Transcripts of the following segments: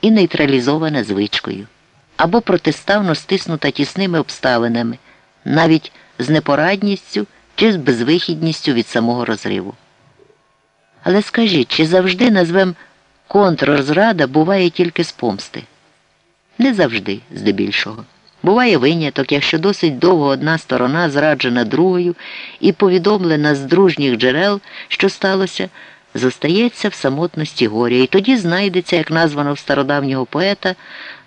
і нейтралізована звичкою, або протиставно стиснута тісними обставинами, навіть з непорадністю чи з безвихідністю від самого розриву. Але скажіть, чи завжди назвем контррозрада буває тільки з помсти? Не завжди, здебільшого. Буває виняток, якщо досить довго одна сторона зраджена другою і повідомлена з дружніх джерел, що сталося, зостається в самотності горя, і тоді знайдеться, як названо в стародавнього поета,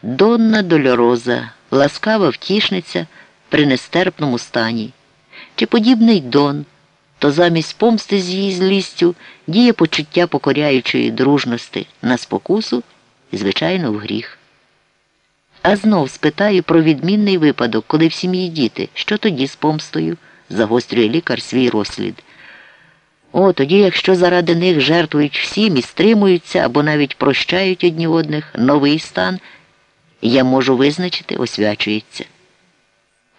Донна Дольороза, ласкава втішниця при нестерпному стані. Чи подібний Дон, то замість помсти з її злістю діє почуття покоряючої дружності на спокусу і, звичайно, в гріх. А знов спитаю про відмінний випадок, коли в сім'ї діти, що тоді з помстою, загострює лікар свій розслід. О, тоді, якщо заради них жертвують всім і стримуються або навіть прощають одні одних, новий стан, я можу визначити, освячується.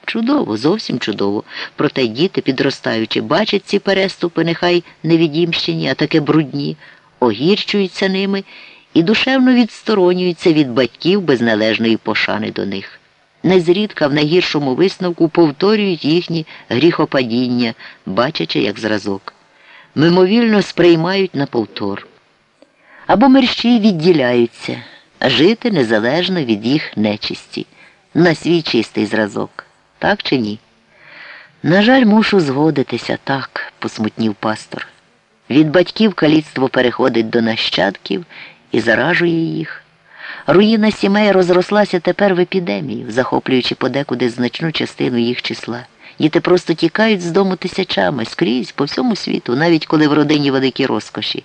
Чудово, зовсім чудово. Проте діти, підростаючи, бачать ці переступи, нехай не відімщені, а таке брудні, огірчуються ними і душевно відсторонюються від батьків без належної пошани до них. Незрідка в найгіршому висновку повторюють їхні гріхопадіння, бачачи як зразок. Мимовільно сприймають на повтор. Або мерщі відділяються, жити незалежно від їх нечисті, на свій чистий зразок. Так чи ні? На жаль, мушу згодитися так, посмутнів пастор. Від батьків каліцтво переходить до нащадків і заражує їх. Руїна сімей розрослася тепер в епідемію, захоплюючи подекуди значну частину їх числа. Діти просто тікають з дому тисячами скрізь по всьому світу, навіть коли в родині великі розкоші.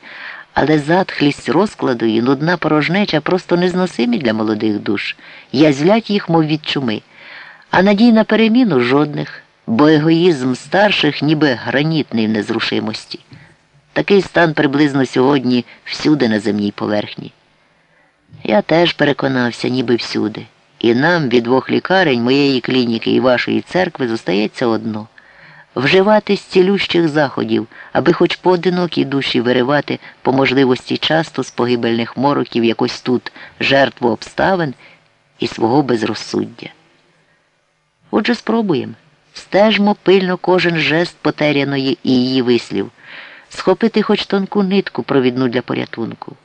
Але затхлість розкладу і нудна порожнеча просто незносимі для молодих душ. Язвлять їх, мов від чуми. А надій на переміну жодних, бо егоїзм старших ніби гранітний в незрушимості. Такий стан приблизно сьогодні всюди на земній поверхні. Я теж переконався, ніби всюди. І нам від двох лікарень моєї клініки і вашої церкви зостається одно вживати зцілющих заходів, аби хоч поодинокій душі виривати по можливості часто з погибельних мороків якось тут жертву обставин і свого безрозсуддя. Отже, спробуємо. Стежмо пильно кожен жест потеряної і її вислів, схопити хоч тонку нитку провідну для порятунку.